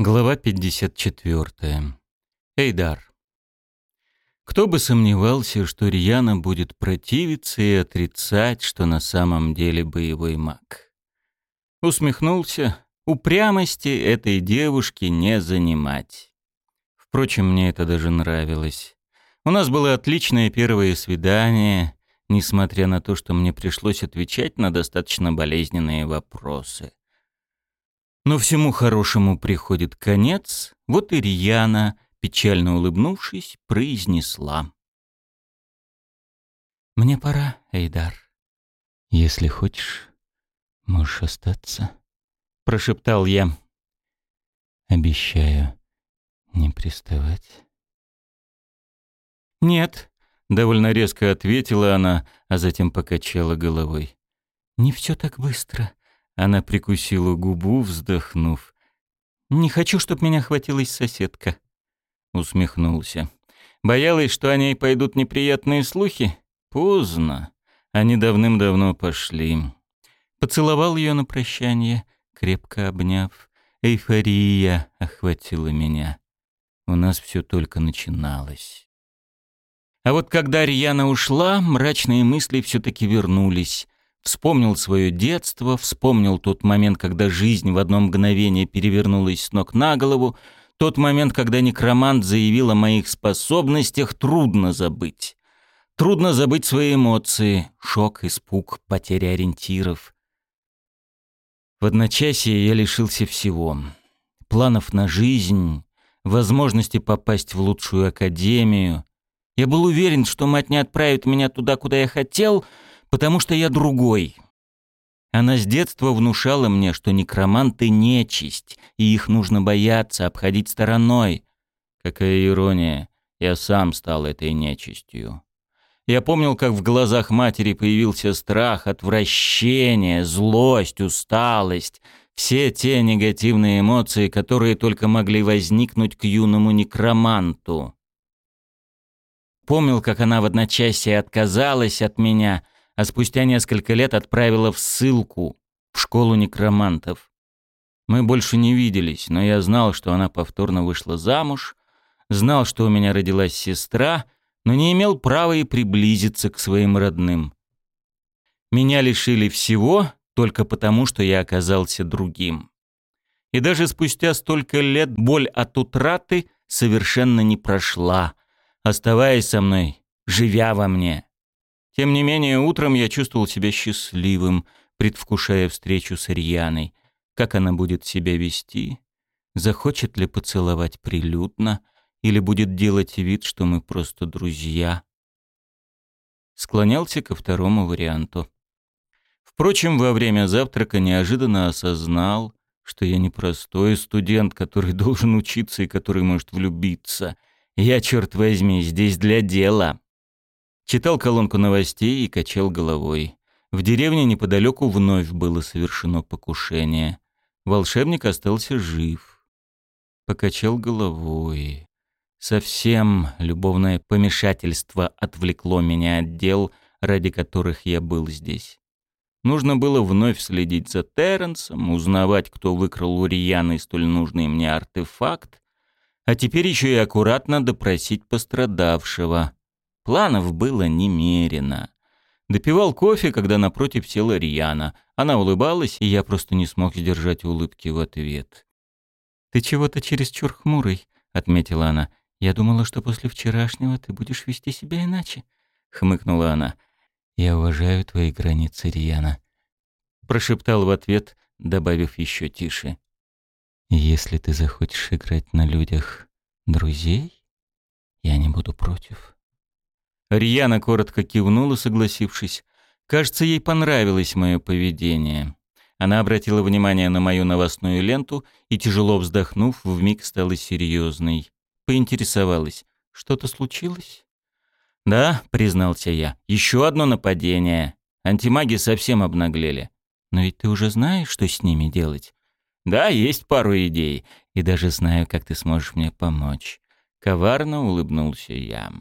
Глава 54. Эйдар. Кто бы сомневался, что Рьяна будет противиться и отрицать, что на самом деле боевой маг. Усмехнулся. Упрямости этой девушки не занимать. Впрочем, мне это даже нравилось. У нас было отличное первое свидание, несмотря на то, что мне пришлось отвечать на достаточно болезненные вопросы. Но всему хорошему приходит конец, вот и Рьяна, печально улыбнувшись, произнесла. «Мне пора, Эйдар. Если хочешь, можешь остаться», — прошептал я. «Обещаю не приставать». «Нет», — довольно резко ответила она, а затем покачала головой. «Не все так быстро. Она прикусила губу, вздохнув. «Не хочу, чтоб меня хватилась соседка». Усмехнулся. Боялась, что о ней пойдут неприятные слухи? Поздно. Они давным-давно пошли. Поцеловал ее на прощание, крепко обняв. Эйфория охватила меня. У нас все только начиналось. А вот когда Рьяна ушла, мрачные мысли все-таки вернулись. Вспомнил свое детство, вспомнил тот момент, когда жизнь в одно мгновение перевернулась с ног на голову, тот момент, когда некромант заявил о моих способностях, трудно забыть. Трудно забыть свои эмоции, шок, испуг, потеря ориентиров. В одночасье я лишился всего. Планов на жизнь, возможности попасть в лучшую академию. Я был уверен, что мать не отправит меня туда, куда я хотел — потому что я другой. Она с детства внушала мне, что некроманты — нечисть, и их нужно бояться, обходить стороной. Какая ирония, я сам стал этой нечистью. Я помнил, как в глазах матери появился страх, отвращение, злость, усталость, все те негативные эмоции, которые только могли возникнуть к юному некроманту. Помнил, как она в одночасье отказалась от меня — а спустя несколько лет отправила в ссылку, в школу некромантов. Мы больше не виделись, но я знал, что она повторно вышла замуж, знал, что у меня родилась сестра, но не имел права и приблизиться к своим родным. Меня лишили всего только потому, что я оказался другим. И даже спустя столько лет боль от утраты совершенно не прошла, оставаясь со мной, живя во мне. Тем не менее, утром я чувствовал себя счастливым, предвкушая встречу с Рьяной. Как она будет себя вести? Захочет ли поцеловать прилюдно? Или будет делать вид, что мы просто друзья? Склонялся ко второму варианту. Впрочем, во время завтрака неожиданно осознал, что я не простой студент, который должен учиться и который может влюбиться. Я, черт возьми, здесь для дела. Читал колонку новостей и качал головой. В деревне неподалеку вновь было совершено покушение. Волшебник остался жив. Покачал головой. Совсем любовное помешательство отвлекло меня от дел, ради которых я был здесь. Нужно было вновь следить за Терренсом, узнавать, кто выкрал у Рьяны столь нужный мне артефакт, а теперь еще и аккуратно допросить пострадавшего — Планов было немерено. Допивал кофе, когда напротив села Рьяна. Она улыбалась, и я просто не смог сдержать улыбки в ответ. «Ты чего-то чересчур хмурый», — отметила она. «Я думала, что после вчерашнего ты будешь вести себя иначе», — хмыкнула она. «Я уважаю твои границы, Рьяна», — прошептал в ответ, добавив еще тише. «Если ты захочешь играть на людях друзей, я не буду против». Рьяна коротко кивнула, согласившись. Кажется, ей понравилось мое поведение. Она обратила внимание на мою новостную ленту и, тяжело вздохнув, вмиг стала серьезной. Поинтересовалась. «Что-то случилось?» «Да», — признался я. «Еще одно нападение. Антимаги совсем обнаглели. Но ведь ты уже знаешь, что с ними делать?» «Да, есть пару идей. И даже знаю, как ты сможешь мне помочь». Коварно улыбнулся я.